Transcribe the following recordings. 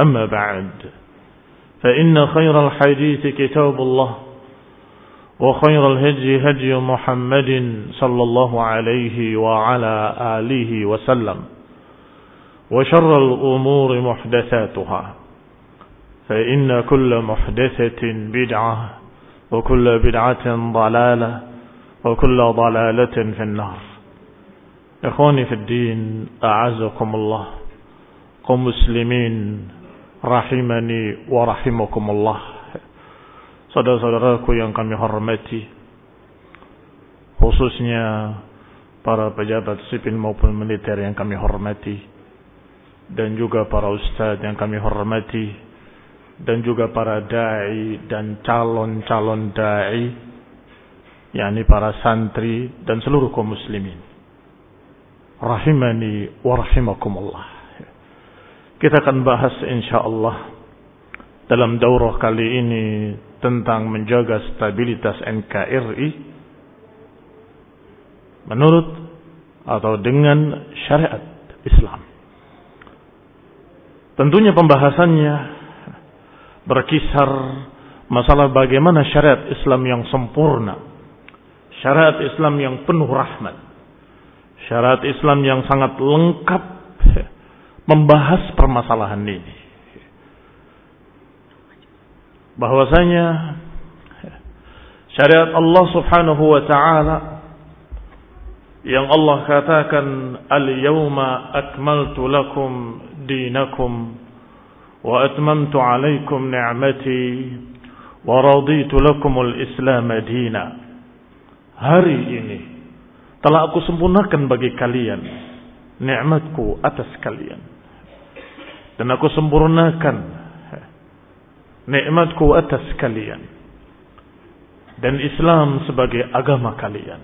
أما بعد فإن خير الحديث كتاب الله وخير الهدي هدي محمد صلى الله عليه وعلى آله وسلم وشر الأمور محدثاتها فإن كل محدثة بدعة وكل بدعة ضلالة وكل ضلالة في النار. إخواني في الدين أعزكم الله قم مسلمين rahimani wa rahimakumullah. Saudara-saudaraku yang kami hormati, khususnya para pejabat sipil maupun militer yang kami hormati, dan juga para ustadz yang kami hormati, dan juga para dai dan calon-calon dai, yakni para santri dan seluruh kaum muslimin. Rahimani wa rahimakumullah. Kita akan bahas insyaallah dalam daurah kali ini tentang menjaga stabilitas NKRI menurut atau dengan syariat Islam. Tentunya pembahasannya berkisar masalah bagaimana syariat Islam yang sempurna, syariat Islam yang penuh rahmat, syariat Islam yang sangat lengkap membahas permasalahan ini. Bahwasanya syariat Allah Subhanahu wa taala yang Allah katakan al-yawma akmaltu lakum dinakum wa atmamtu alaikum ni'mati wa raditu lakum al-islam dina. Hari ini telah aku sempurnakan bagi kalian nikmatku atas kalian. Dan aku sempurnakan nikmatku atas kalian. Dan Islam sebagai agama kalian.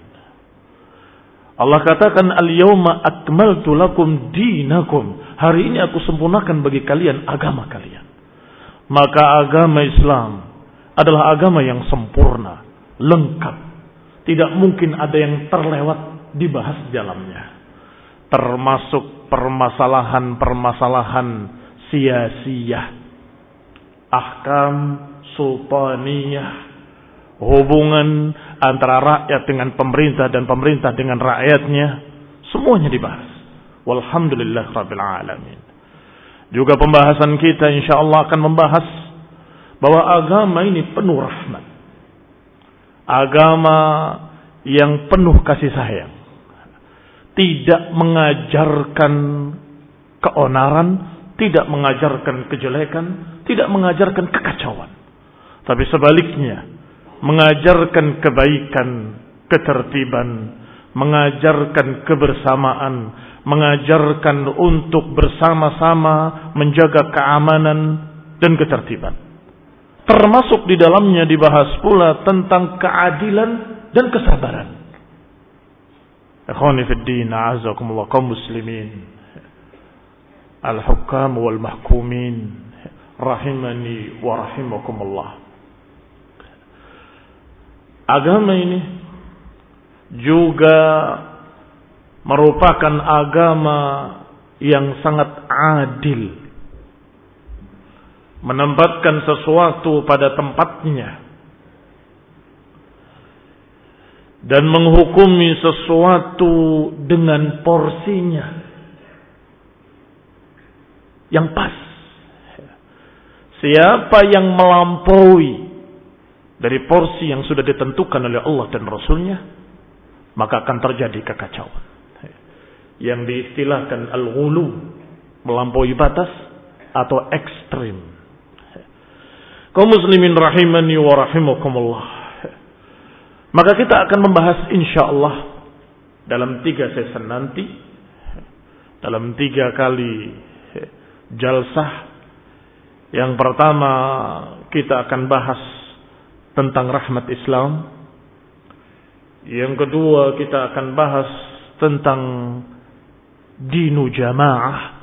Allah katakan al-yawma akmaltu lakum dinakum. Hari ini aku sempurnakan bagi kalian agama kalian. Maka agama Islam adalah agama yang sempurna lengkap. Tidak mungkin ada yang terlewat dibahas dalamnya termasuk permasalahan-permasalahan sia-sia, ahkam sultaniyah, hubungan antara rakyat dengan pemerintah dan pemerintah dengan rakyatnya, semuanya dibahas. Walhamdulillah rabbil alamin. Juga pembahasan kita insyaallah akan membahas bahwa agama ini penuh rahmat. Agama yang penuh kasih sayang tidak mengajarkan keonaran, tidak mengajarkan kejelekan, tidak mengajarkan kekacauan. Tapi sebaliknya, mengajarkan kebaikan, ketertiban, mengajarkan kebersamaan, mengajarkan untuk bersama-sama menjaga keamanan dan ketertiban. Termasuk di dalamnya dibahas pula tentang keadilan dan kesabaran. Ikhwani fi din, a'azakumullah kaum muslimin. Al-hukam wal mahkumin rahimani wa rahimakumullah. Agama ini juga merupakan agama yang sangat adil menempatkan sesuatu pada tempatnya dan menghukumi sesuatu dengan porsinya yang pas. Siapa yang melampaui dari porsi yang sudah ditentukan oleh Allah dan Rasulnya, maka akan terjadi kekacauan. Yang diistilahkan al-ghulu, melampaui batas atau ekstrim kaum muslimin rahimani wa rahimakumullah. Maka kita akan membahas insyaallah dalam tiga season nanti, dalam tiga kali jalsah. Yang pertama kita akan bahas tentang rahmat Islam. Yang kedua kita akan bahas tentang dinu jamaah.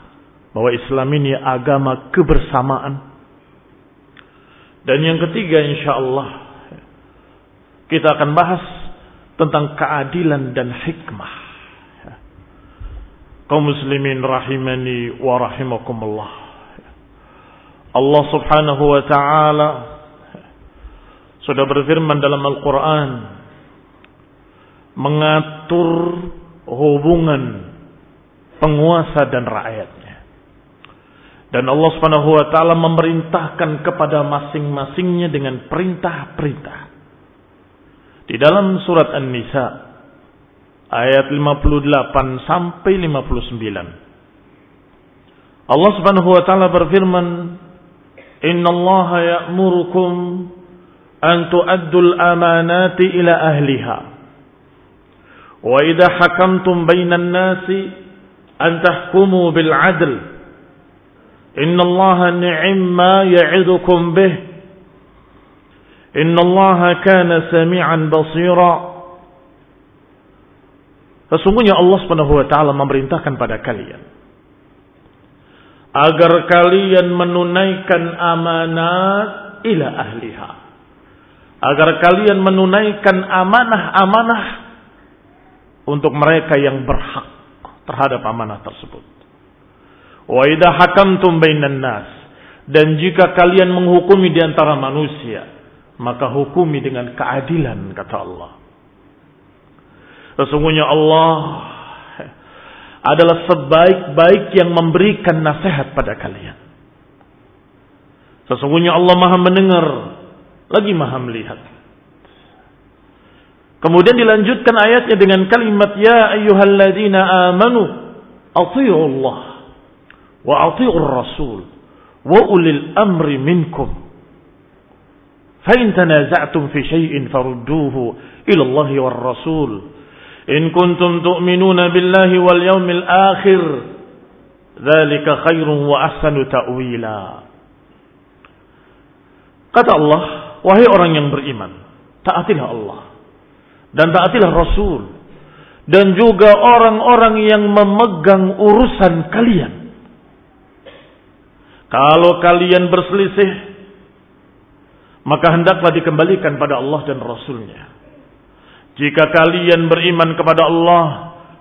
Bahwa Islam ini agama kebersamaan dan yang ketiga insya Allah kita akan bahas tentang keadilan dan hikmah. Kaum muslimin rahimani wa rahimakumullah. Allah subhanahu wa ta'ala sudah berfirman dalam Al-Quran mengatur hubungan penguasa dan rakyat. Dan Allah Subhanahu wa taala memerintahkan kepada masing-masingnya dengan perintah-perintah. Di dalam surat An-Nisa ayat 58 sampai 59. Allah Subhanahu wa taala berfirman, "Inna Allah ya'murukum an tu'addul amanati ila ahliha wa idza hakamtum bainan nasi an tahkumu bil 'adl. Inna Allah ni'ma ya'idukum bih. إن الله كان سميعا بصيرا Sesungguhnya Allah Subhanahu wa taala memerintahkan pada kalian agar kalian menunaikan amanat ila ahliha. Agar kalian menunaikan amanah-amanah untuk mereka yang berhak terhadap amanah tersebut. Wa idha hakamtum bainan nas. Dan jika kalian menghukumi di antara manusia, maka hukumi dengan keadilan kata Allah. Sesungguhnya Allah adalah sebaik-baik yang memberikan nasihat pada kalian. Sesungguhnya Allah Maha mendengar lagi Maha melihat. Kemudian dilanjutkan ayatnya dengan kalimat ya ayyuhalladzina amanu Allah wa atii'ur rasul wa ulil amri minkum. فإن تنازعتم في شيء فردوه إلى الله والرسول إن كنتم تؤمنون بالله واليوم الآخر ذلك خير وأحسن تأويلا Kata Allah, wahai orang yang beriman, taatilah Allah dan taatilah Rasul dan juga orang-orang yang memegang urusan kalian. Kalau kalian berselisih, maka hendaklah dikembalikan pada Allah dan Rasulnya. Jika kalian beriman kepada Allah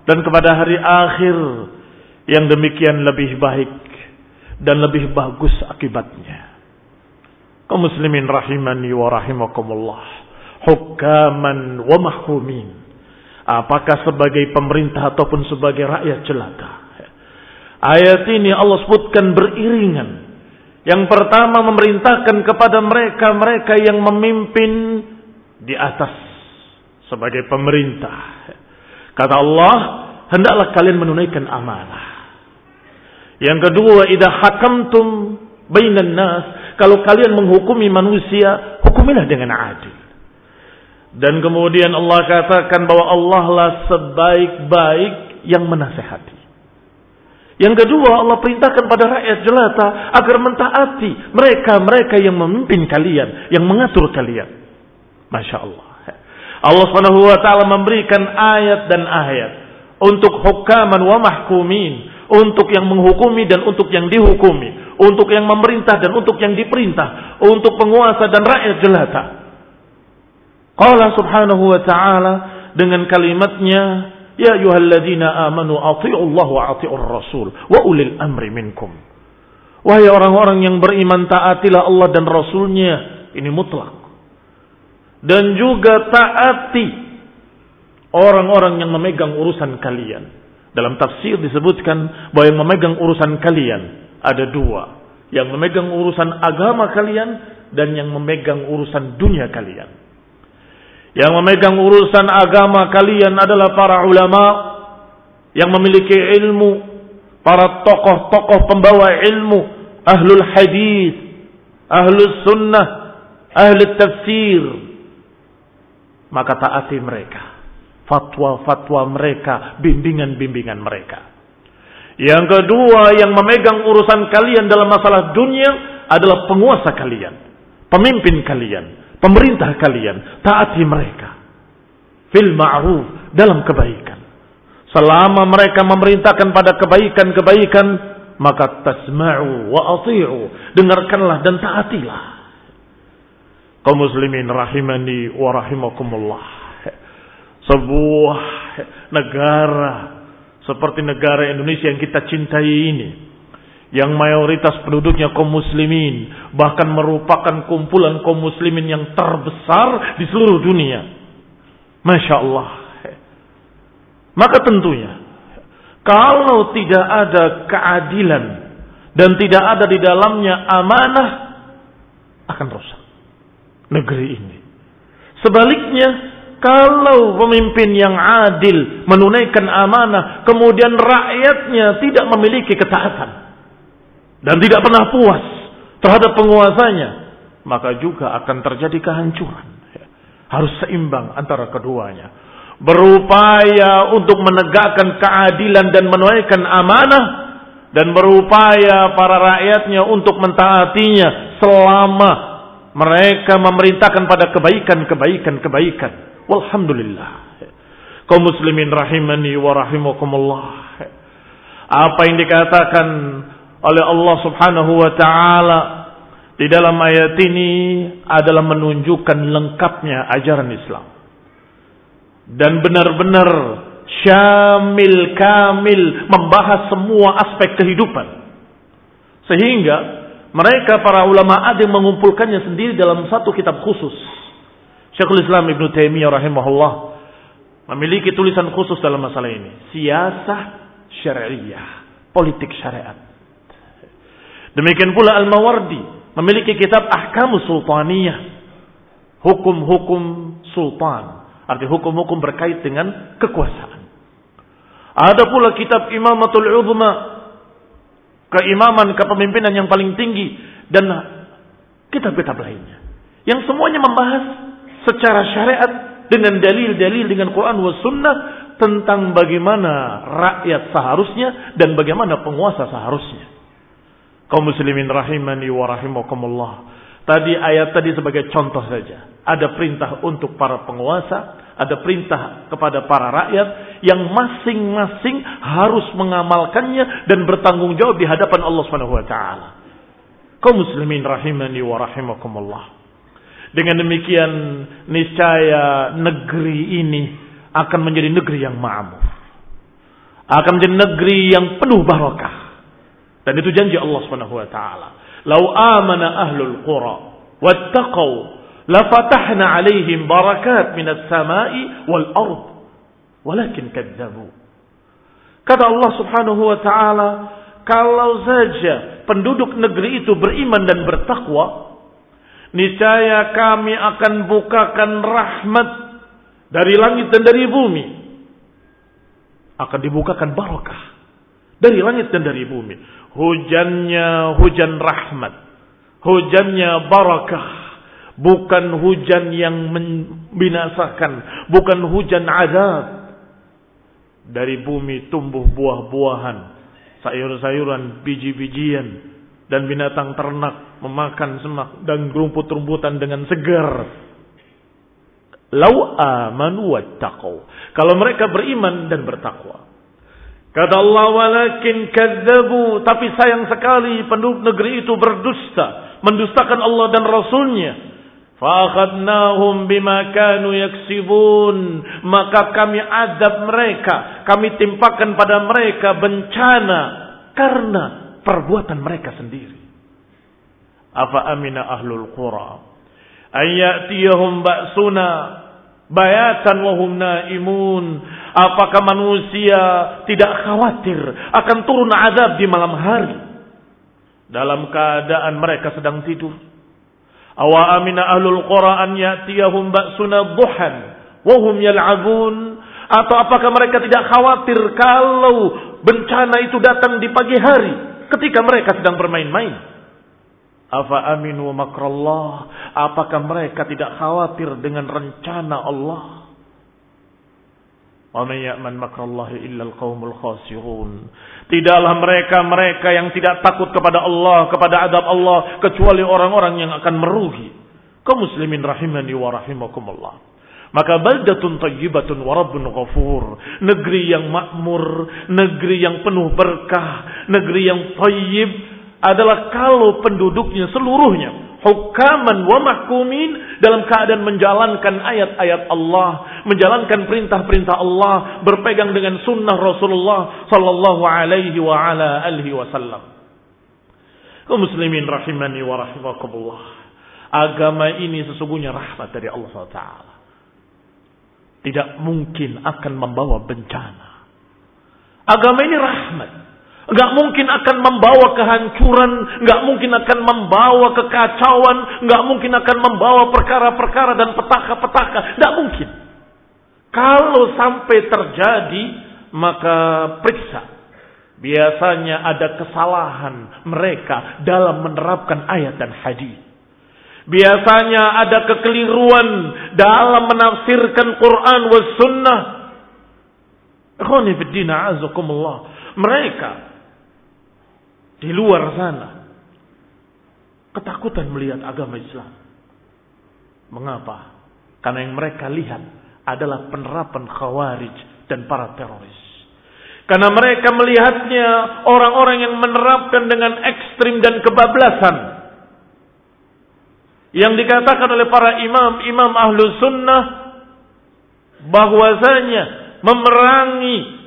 dan kepada hari akhir, yang demikian lebih baik dan lebih bagus akibatnya. Kaum muslimin rahimani wa rahimakumullah. Hukaman wa mahkumin. Apakah sebagai pemerintah ataupun sebagai rakyat jelata. Ayat ini Allah sebutkan beriringan yang pertama memerintahkan kepada mereka-mereka yang memimpin di atas sebagai pemerintah. Kata Allah, hendaklah kalian menunaikan amanah. Yang kedua, idza hakamtum bainan nas, Kalau kalian menghukumi manusia, hukumilah dengan adil. Dan kemudian Allah katakan bahwa Allah lah sebaik-baik yang menasehati. Yang kedua Allah perintahkan pada rakyat jelata agar mentaati mereka-mereka yang memimpin kalian, yang mengatur kalian. Masya Allah. Allah Subhanahu wa taala memberikan ayat dan ayat untuk hukaman wa mahkumin, untuk yang menghukumi dan untuk yang dihukumi, untuk yang memerintah dan untuk yang diperintah, untuk penguasa dan rakyat jelata. Qala subhanahu wa ta'ala dengan kalimatnya Ya ayuhalladzina amanu ati'u Allah wa ati'ur rasul wa ulil amri minkum. Wahai orang-orang yang beriman taatilah Allah dan Rasulnya. Ini mutlak. Dan juga taati orang-orang yang memegang urusan kalian. Dalam tafsir disebutkan bahwa yang memegang urusan kalian ada dua. Yang memegang urusan agama kalian dan yang memegang urusan dunia kalian. Yang memegang urusan agama kalian adalah para ulama yang memiliki ilmu, para tokoh-tokoh pembawa ilmu, ahlul hadis, ahlus sunnah, ahlul tafsir. Maka taati mereka. Fatwa-fatwa mereka, bimbingan-bimbingan mereka. Yang kedua yang memegang urusan kalian dalam masalah dunia adalah penguasa kalian, pemimpin kalian, pemerintah kalian, taati mereka. Fil ma'ruf, dalam kebaikan. Selama mereka memerintahkan pada kebaikan-kebaikan, maka tasma'u wa ati'u. Dengarkanlah dan taatilah. Kaum muslimin rahimani wa rahimakumullah. Sebuah negara seperti negara Indonesia yang kita cintai ini yang mayoritas penduduknya kaum muslimin, bahkan merupakan kumpulan kaum muslimin yang terbesar di seluruh dunia. Masya Allah. Maka tentunya, kalau tidak ada keadilan dan tidak ada di dalamnya amanah, akan rusak negeri ini. Sebaliknya, kalau pemimpin yang adil menunaikan amanah, kemudian rakyatnya tidak memiliki ketaatan, dan tidak pernah puas terhadap penguasanya, maka juga akan terjadi kehancuran. Harus seimbang antara keduanya. Berupaya untuk menegakkan keadilan dan menunaikan amanah dan berupaya para rakyatnya untuk mentaatinya selama mereka memerintahkan pada kebaikan-kebaikan kebaikan. Walhamdulillah. Kaum muslimin rahimani wa rahimakumullah. Apa yang dikatakan oleh Allah Subhanahu wa taala di dalam ayat ini adalah menunjukkan lengkapnya ajaran Islam. Dan benar-benar syamil kamil membahas semua aspek kehidupan. Sehingga mereka para ulama ada yang mengumpulkannya sendiri dalam satu kitab khusus. Syekhul Islam Ibn Taimiyah rahimahullah memiliki tulisan khusus dalam masalah ini. Siasah syariah, politik syariat. Demikian pula Al-Mawardi memiliki kitab Ahkamus Sultaniyah. Hukum-hukum sultan. Arti hukum-hukum berkait dengan kekuasaan. Ada pula kitab Imamatul Uzma. Keimaman, kepemimpinan yang paling tinggi. Dan kitab-kitab lainnya. Yang semuanya membahas secara syariat dengan dalil-dalil dengan Quran wa sunnah tentang bagaimana rakyat seharusnya dan bagaimana penguasa seharusnya kaum muslimin rahimani wa rahimakumullah. Tadi ayat tadi sebagai contoh saja. Ada perintah untuk para penguasa, ada perintah kepada para rakyat yang masing-masing harus mengamalkannya dan bertanggung jawab di hadapan Allah Subhanahu wa taala. Kaum muslimin rahimani wa rahimakumullah. Dengan demikian niscaya negeri ini akan menjadi negeri yang makmur. Akan menjadi negeri yang penuh barakah dan itu janji Allah Subhanahu wa taala. "Lau amana ahlul qura wattaqau lafatahna 'alaihim barakat minas sama'i wal ard." Walakin kadzabu. Kata Allah Subhanahu wa taala, kalau saja penduduk negeri itu beriman dan bertakwa, niscaya kami akan bukakan rahmat dari langit dan dari bumi. Akan dibukakan barakah dari langit dan dari bumi. Hujannya hujan rahmat. Hujannya barakah. Bukan hujan yang membinasakan. Bukan hujan azab. Dari bumi tumbuh buah-buahan. Sayur-sayuran, biji-bijian. Dan binatang ternak memakan semak dan rumput-rumputan dengan segar. Lau amanu wattaqau. Kalau mereka beriman dan bertakwa. Kata Allah, walakin kadzabu. Tapi sayang sekali penduduk negeri itu berdusta. Mendustakan Allah dan Rasulnya. Fa'akhadnahum bima kanu yaksibun. Maka kami adab mereka. Kami timpakan pada mereka bencana. Karena perbuatan mereka sendiri. Afa amina ahlul qura. Ayyatiyahum ba'suna bayatan wahum naimun. Apakah manusia tidak khawatir akan turun azab di malam hari? Dalam keadaan mereka sedang tidur. Awa amina ahlul qura an ya'tiyahum ba'suna duhan wahum yal'abun. Atau apakah mereka tidak khawatir kalau bencana itu datang di pagi hari ketika mereka sedang bermain-main? Afa aminu makrallah. Apakah mereka tidak khawatir dengan rencana Allah? Tidaklah mereka-mereka yang tidak takut kepada Allah, kepada adab Allah, kecuali orang-orang yang akan merugi. Kau muslimin rahimani wa rahimakumullah. Maka baldatun tayyibatun wa rabbun ghafur. Negeri yang makmur, negeri yang penuh berkah, negeri yang tayyib, adalah kalau penduduknya seluruhnya hukaman wa mahkumin dalam keadaan menjalankan ayat-ayat Allah, menjalankan perintah-perintah Allah, berpegang dengan sunnah Rasulullah sallallahu alaihi wa ala alihi wasallam. Kaum muslimin rahimani wa rahimakumullah. Agama ini sesungguhnya rahmat dari Allah SWT. Tidak mungkin akan membawa bencana. Agama ini rahmat. Gak mungkin akan membawa kehancuran, gak mungkin akan membawa kekacauan, gak mungkin akan membawa perkara-perkara dan petaka-petaka. Gak mungkin. Kalau sampai terjadi, maka periksa. Biasanya ada kesalahan mereka dalam menerapkan ayat dan hadis. Biasanya ada kekeliruan dalam menafsirkan Quran was sunnah. Mereka di luar sana ketakutan melihat agama Islam. Mengapa? Karena yang mereka lihat adalah penerapan khawarij dan para teroris. Karena mereka melihatnya orang-orang yang menerapkan dengan ekstrim dan kebablasan. Yang dikatakan oleh para imam-imam ahlu sunnah bahwasanya memerangi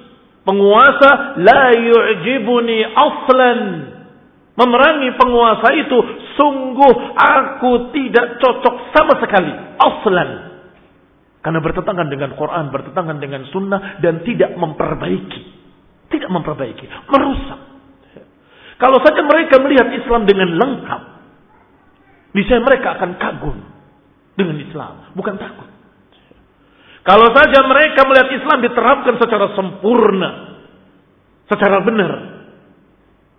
penguasa la yu'jibuni aslan. Memerangi penguasa itu sungguh aku tidak cocok sama sekali. Aslan. Karena bertentangan dengan Quran, bertentangan dengan sunnah dan tidak memperbaiki. Tidak memperbaiki. Merusak. Kalau saja mereka melihat Islam dengan lengkap. Bisa mereka akan kagum dengan Islam. Bukan takut. Kalau saja mereka melihat Islam diterapkan secara sempurna, secara benar,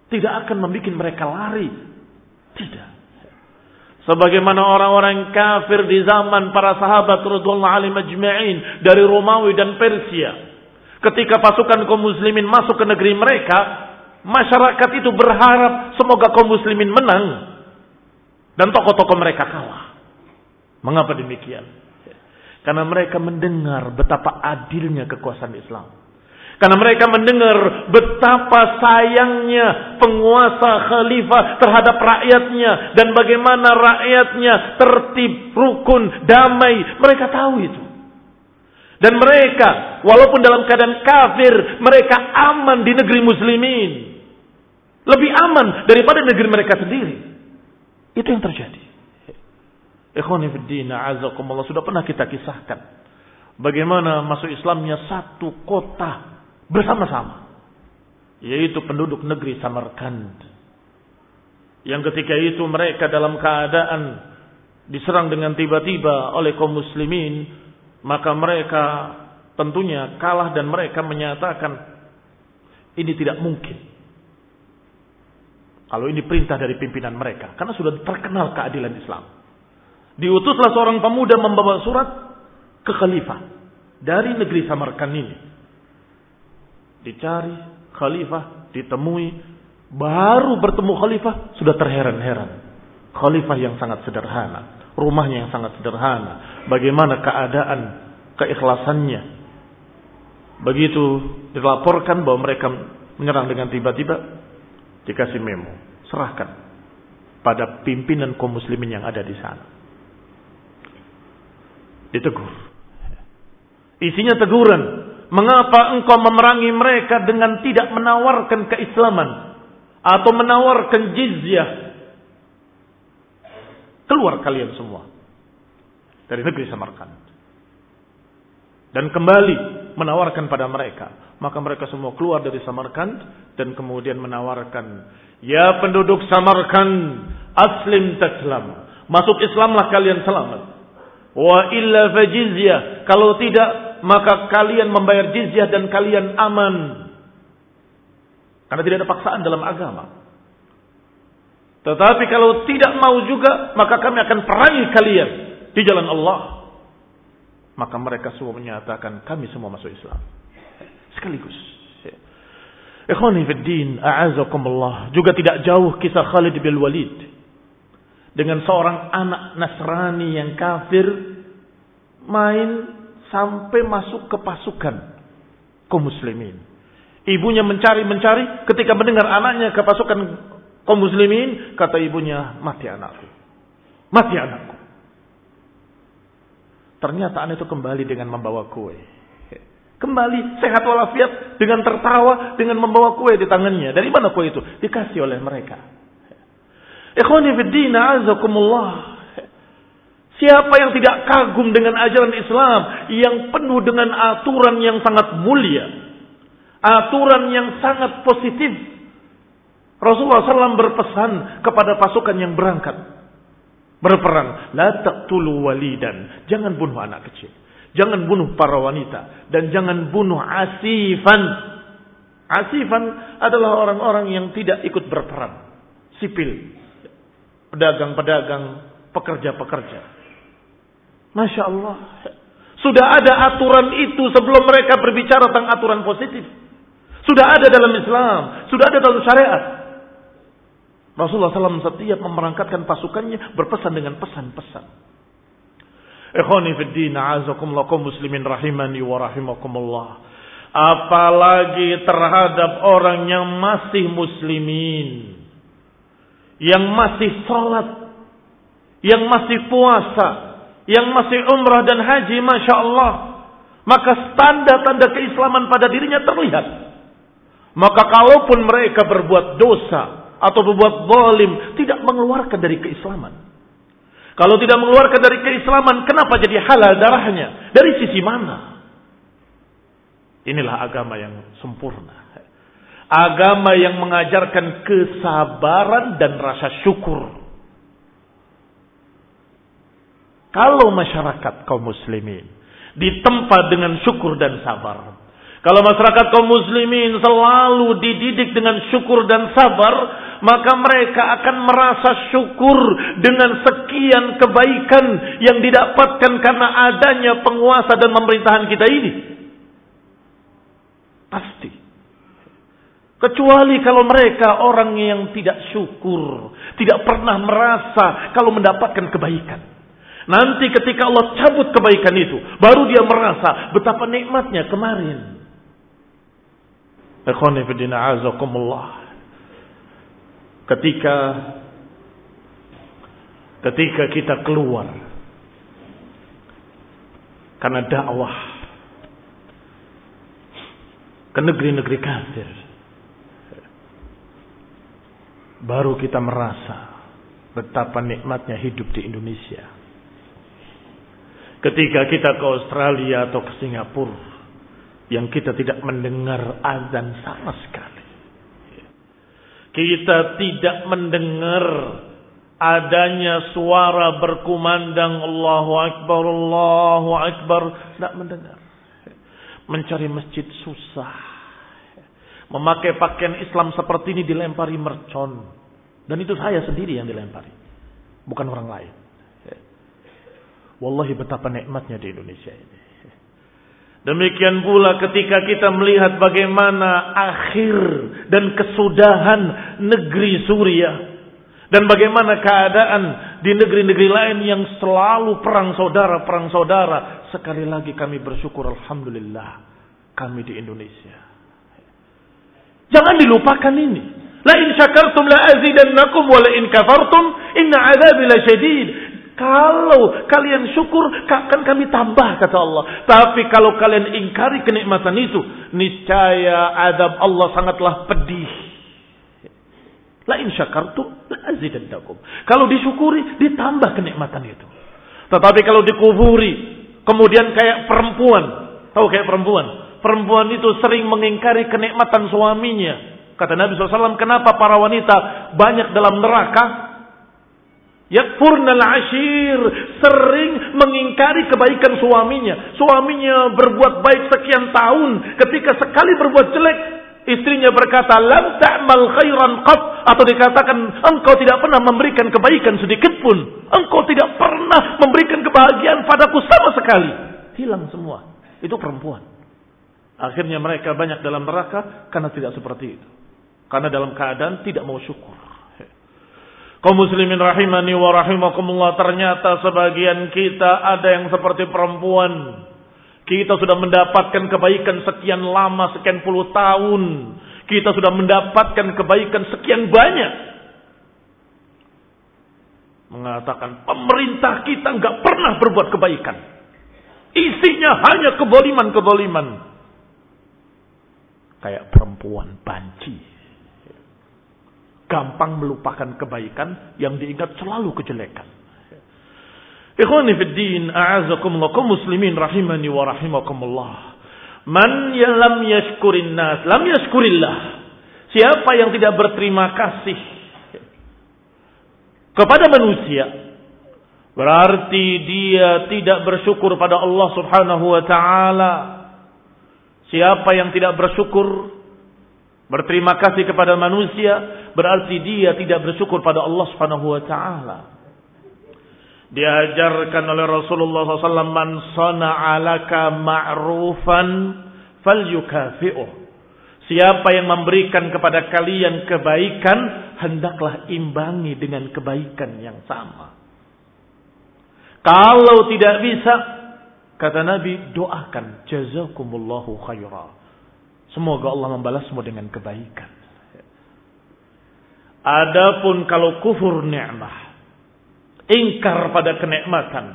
tidak akan membuat mereka lari. Tidak. Sebagaimana orang-orang kafir di zaman para sahabat radhiyallahu alaihi majma'in dari Romawi dan Persia. Ketika pasukan kaum muslimin masuk ke negeri mereka, masyarakat itu berharap semoga kaum muslimin menang dan tokoh-tokoh mereka kalah. Mengapa demikian? Karena mereka mendengar betapa adilnya kekuasaan Islam. Karena mereka mendengar betapa sayangnya penguasa khalifah terhadap rakyatnya. Dan bagaimana rakyatnya tertib, rukun, damai. Mereka tahu itu. Dan mereka, walaupun dalam keadaan kafir, mereka aman di negeri muslimin. Lebih aman daripada negeri mereka sendiri. Itu yang terjadi. Ikhwanifiddin, azakumullah. Sudah pernah kita kisahkan. Bagaimana masuk Islamnya satu kota bersama-sama. Yaitu penduduk negeri Samarkand. Yang ketika itu mereka dalam keadaan diserang dengan tiba-tiba oleh kaum muslimin. Maka mereka tentunya kalah dan mereka menyatakan ini tidak mungkin. Kalau ini perintah dari pimpinan mereka. Karena sudah terkenal keadilan Islam. Diutuslah seorang pemuda membawa surat ke khalifah. Dari negeri Samarkand ini. Dicari khalifah, ditemui. Baru bertemu khalifah, sudah terheran-heran. Khalifah yang sangat sederhana. Rumahnya yang sangat sederhana. Bagaimana keadaan keikhlasannya. Begitu dilaporkan bahwa mereka menyerang dengan tiba-tiba, Dikasih memo. Serahkan pada pimpinan kaum muslimin yang ada di sana. Ditegur. Isinya teguran. Mengapa engkau memerangi mereka dengan tidak menawarkan keislaman? Atau menawarkan jizyah? Keluar kalian semua. Dari negeri Samarkand. Dan kembali menawarkan pada mereka maka mereka semua keluar dari Samarkand dan kemudian menawarkan, "Ya penduduk Samarkand, aslim taslam." Masuk Islamlah kalian selamat. Wa illa fajizyah. Kalau tidak, maka kalian membayar jizyah dan kalian aman. Karena tidak ada paksaan dalam agama. Tetapi kalau tidak mau juga, maka kami akan perangi kalian di jalan Allah. Maka mereka semua menyatakan kami semua masuk Islam sekaligus. Ikhwani fi din, a'azakumullah. Juga tidak jauh kisah Khalid bin Walid. Dengan seorang anak Nasrani yang kafir. Main sampai masuk ke pasukan kaum muslimin. Ibunya mencari-mencari ketika mendengar anaknya ke pasukan kaum muslimin. Kata ibunya, mati anakku. Mati anakku. Ternyata anak itu kembali dengan membawa kue. Kembali sehat walafiat dengan tertawa dengan membawa kue di tangannya. Dari mana kue itu? Dikasih oleh mereka. Ikhwani fiddin azakumullah. Siapa yang tidak kagum dengan ajaran Islam yang penuh dengan aturan yang sangat mulia, aturan yang sangat positif. Rasulullah SAW berpesan kepada pasukan yang berangkat berperang, la taqtulu walidan, jangan bunuh anak kecil. Jangan bunuh para wanita. Dan jangan bunuh asifan. Asifan adalah orang-orang yang tidak ikut berperan. Sipil. Pedagang-pedagang. Pekerja-pekerja. Masya Allah. Sudah ada aturan itu sebelum mereka berbicara tentang aturan positif. Sudah ada dalam Islam. Sudah ada dalam syariat. Rasulullah SAW setiap memerangkatkan pasukannya berpesan dengan pesan-pesan. Ikhwani fi din, a'azakumullah kaum muslimin rahimani wa rahimakumullah. Apalagi terhadap orang yang masih muslimin. Yang masih salat. Yang masih puasa. Yang masih umrah dan haji, Masya Allah. Maka tanda-tanda keislaman pada dirinya terlihat. Maka kalaupun mereka berbuat dosa atau berbuat zalim, tidak mengeluarkan dari keislaman. Kalau tidak mengeluarkan dari keislaman, kenapa jadi halal darahnya? Dari sisi mana? Inilah agama yang sempurna. Agama yang mengajarkan kesabaran dan rasa syukur. Kalau masyarakat kaum muslimin ditempa dengan syukur dan sabar. Kalau masyarakat kaum muslimin selalu dididik dengan syukur dan sabar, maka mereka akan merasa syukur dengan sekian kebaikan yang didapatkan karena adanya penguasa dan pemerintahan kita ini. Pasti. Kecuali kalau mereka orang yang tidak syukur, tidak pernah merasa kalau mendapatkan kebaikan. Nanti ketika Allah cabut kebaikan itu, baru dia merasa betapa nikmatnya kemarin. Ketika ketika kita keluar karena dakwah ke negeri-negeri kafir baru kita merasa betapa nikmatnya hidup di Indonesia ketika kita ke Australia atau ke Singapura yang kita tidak mendengar azan sama sekali kita tidak mendengar adanya suara berkumandang Allahu Akbar, Allahu Akbar. Tidak mendengar. Mencari masjid susah. Memakai pakaian Islam seperti ini dilempari mercon. Dan itu saya sendiri yang dilempari. Bukan orang lain. Wallahi betapa nikmatnya di Indonesia ini. Demikian pula ketika kita melihat bagaimana akhir dan kesudahan negeri Suriah. Dan bagaimana keadaan di negeri-negeri lain yang selalu perang saudara, perang saudara. Sekali lagi kami bersyukur Alhamdulillah kami di Indonesia. Jangan dilupakan ini. La in syakartum la azidannakum wa la in kafartum inna azabi lasyadid. Kalau kalian syukur, akan kami tambah kata Allah. Tapi kalau kalian ingkari kenikmatan itu, niscaya adab Allah sangatlah pedih. La in syakartum la azidannakum. Kalau disyukuri, ditambah kenikmatan itu. Tetapi kalau dikuburi, kemudian kayak perempuan, tahu kayak perempuan, perempuan itu sering mengingkari kenikmatan suaminya, Kata Nabi SAW, kenapa para wanita banyak dalam neraka? Yakfurnal ashir. Sering mengingkari kebaikan suaminya. Suaminya berbuat baik sekian tahun. Ketika sekali berbuat jelek, istrinya berkata, Lam ta'mal khairan qat. Atau dikatakan, engkau tidak pernah memberikan kebaikan sedikit pun. Engkau tidak pernah memberikan kebahagiaan padaku sama sekali. Hilang semua. Itu perempuan. Akhirnya mereka banyak dalam neraka karena tidak seperti itu. Karena dalam keadaan tidak mau syukur. Kau muslimin rahimani wa rahimakumullah. Ternyata sebagian kita ada yang seperti perempuan. Kita sudah mendapatkan kebaikan sekian lama, sekian puluh tahun. Kita sudah mendapatkan kebaikan sekian banyak. Mengatakan pemerintah kita nggak pernah berbuat kebaikan. Isinya hanya keboliman-keboliman. Kayak perempuan banci gampang melupakan kebaikan yang diingat selalu kejelekan. Ikhwani fi din, a'azakumullah, kaum muslimin rahimani wa rahimakumullah. Man lam yashkurin nas, lam yashkurillah. Siapa yang tidak berterima kasih kepada manusia, berarti dia tidak bersyukur pada Allah Subhanahu wa taala. Siapa yang tidak bersyukur berterima kasih kepada manusia berarti dia tidak bersyukur pada Allah Subhanahu wa taala. Diajarkan oleh Rasulullah SAW man sana'alaka ma'rufan. Siapa yang memberikan kepada kalian kebaikan, hendaklah imbangi dengan kebaikan yang sama. Kalau tidak bisa, kata Nabi, doakan jazakumullahu khairah. Semoga Allah membalasmu dengan kebaikan. Adapun kalau kufur nikmah, ingkar pada kenikmatan,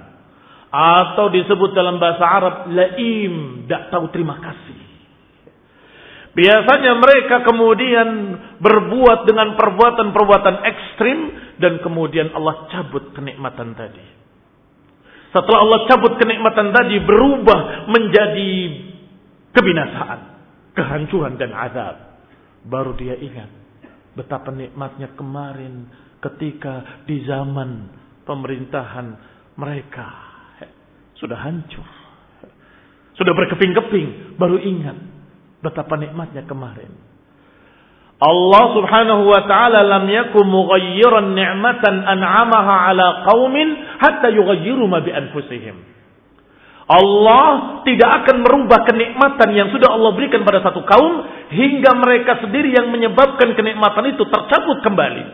atau disebut dalam bahasa Arab laim, tidak tahu terima kasih. Biasanya mereka kemudian berbuat dengan perbuatan-perbuatan ekstrim dan kemudian Allah cabut kenikmatan tadi. Setelah Allah cabut kenikmatan tadi berubah menjadi kebinasaan kehancuran dan azab. Baru dia ingat betapa nikmatnya kemarin ketika di zaman pemerintahan mereka sudah hancur. Sudah berkeping-keping, baru ingat betapa nikmatnya kemarin. Allah Subhanahu wa taala lam yakum mughayyiran ni'matan an'amaha ala qaumin hatta yughayyiru ma bi anfusihim. Allah tidak akan merubah kenikmatan yang sudah Allah berikan pada satu kaum hingga mereka sendiri yang menyebabkan kenikmatan itu tercabut kembali.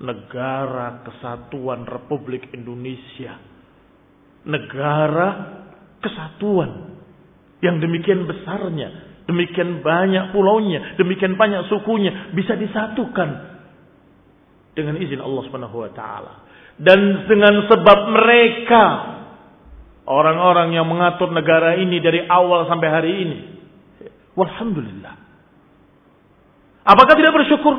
Negara Kesatuan Republik Indonesia. Negara kesatuan yang demikian besarnya, demikian banyak pulaunya, demikian banyak sukunya bisa disatukan dengan izin Allah Subhanahu wa taala dan dengan sebab mereka orang-orang yang mengatur negara ini dari awal sampai hari ini. Walhamdulillah. Apakah tidak bersyukur?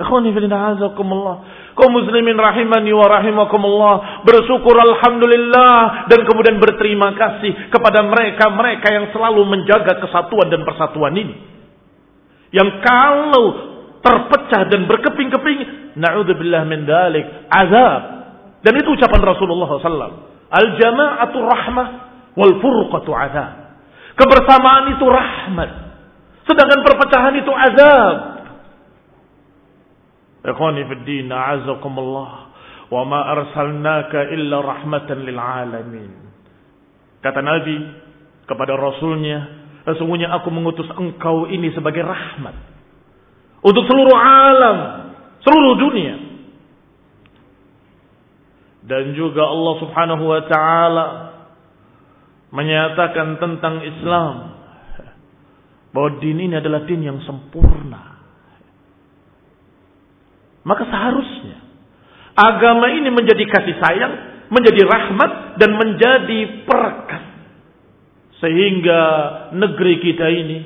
Ikhwani fillah. Kaum muslimin rahimani wa rahimakumullah. Bersyukur alhamdulillah dan kemudian berterima kasih kepada mereka-mereka yang selalu menjaga kesatuan dan persatuan ini. Yang kalau terpecah dan berkeping-keping, na'udzubillah min dalik, azab. Dan itu ucapan Rasulullah SAW. Al-jama'atu rahmah wal furqatu azab. Kebersamaan itu rahmat. Sedangkan perpecahan itu azab. Ikhwani fi din, a'azakumullah. Wa ma arsalnaka illa rahmatan lil alamin. Kata Nabi kepada Rasulnya, sesungguhnya aku mengutus engkau ini sebagai rahmat. Untuk seluruh alam, seluruh dunia. Dan juga Allah subhanahu wa ta'ala menyatakan tentang Islam bahwa din ini adalah din yang sempurna. Maka seharusnya agama ini menjadi kasih sayang, menjadi rahmat dan menjadi perekat. Sehingga negeri kita ini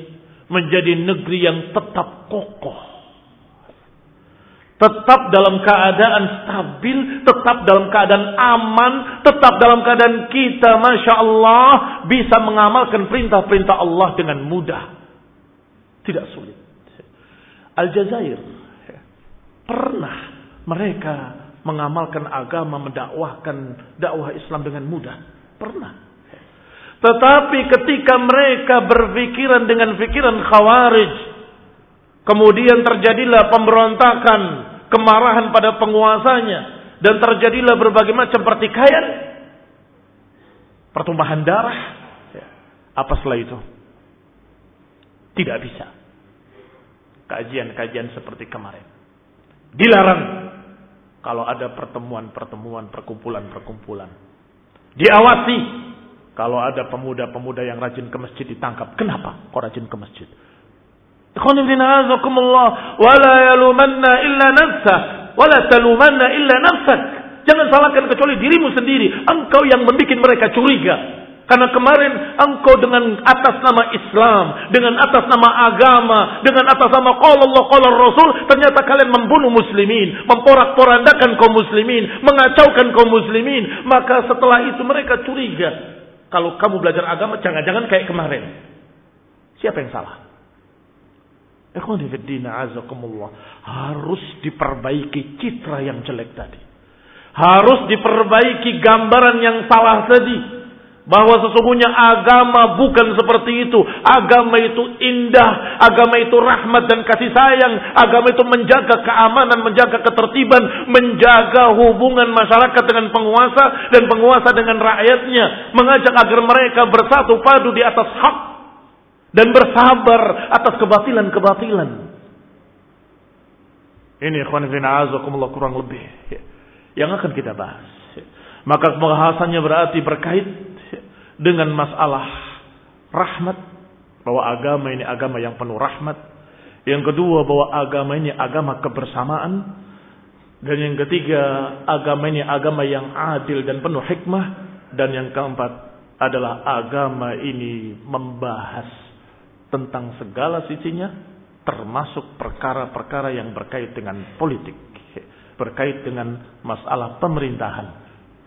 menjadi negeri yang tetap kokoh. Tetap dalam keadaan stabil, tetap dalam keadaan aman, tetap dalam keadaan kita, Masya Allah, bisa mengamalkan perintah-perintah Allah dengan mudah. Tidak sulit. Aljazair pernah mereka mengamalkan agama, mendakwahkan dakwah Islam dengan mudah. Pernah. Tetapi ketika mereka berpikiran dengan pikiran khawarij, kemudian terjadilah pemberontakan, kemarahan pada penguasanya, dan terjadilah berbagai macam pertikaian, pertumpahan darah. Apa setelah itu? Tidak bisa. Kajian-kajian seperti kemarin. Dilarang. Kalau ada pertemuan-pertemuan, perkumpulan-perkumpulan. Diawasi. Kalau ada pemuda-pemuda yang rajin ke masjid ditangkap. Kenapa kok rajin ke masjid? Wala yalumanna illa nafsah. Wala talumanna illa nafsak. Jangan salahkan kecuali dirimu sendiri. Engkau yang membuat mereka curiga. Karena kemarin engkau dengan atas nama Islam, dengan atas nama agama, dengan atas nama Allah, qala Rasul, ternyata kalian membunuh muslimin, memporak-porandakan kaum muslimin, mengacaukan kaum muslimin. Maka setelah itu mereka curiga. Kalau kamu belajar agama, jangan-jangan kayak kemarin. Siapa yang salah? Harus diperbaiki citra yang jelek tadi. Harus diperbaiki gambaran yang salah tadi bahwa sesungguhnya agama bukan seperti itu. Agama itu indah, agama itu rahmat dan kasih sayang, agama itu menjaga keamanan, menjaga ketertiban, menjaga hubungan masyarakat dengan penguasa dan penguasa dengan rakyatnya, mengajak agar mereka bersatu padu di atas hak dan bersabar atas kebatilan-kebatilan. Ini ikhwan fillah kurang lebih yang akan kita bahas. Maka pembahasannya berarti berkait dengan masalah rahmat bahwa agama ini agama yang penuh rahmat. Yang kedua bahwa agama ini agama kebersamaan. Dan yang ketiga agama ini agama yang adil dan penuh hikmah. Dan yang keempat adalah agama ini membahas tentang segala sisinya termasuk perkara-perkara yang berkait dengan politik, berkait dengan masalah pemerintahan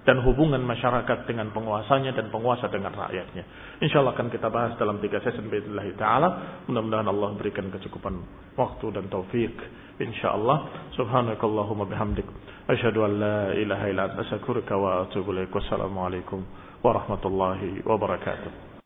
dan hubungan masyarakat dengan penguasanya dan penguasa dengan rakyatnya. Insya Allah akan kita bahas dalam tiga sesi Bismillah Ta'ala. Mudah-mudahan Allah berikan kecukupan waktu dan taufik. Insya Allah. Subhanakallahumma bihamdik. Asyhadu an la ilaha illa anta wa atubu ilaik. Wassalamualaikum warahmatullahi wabarakatuh.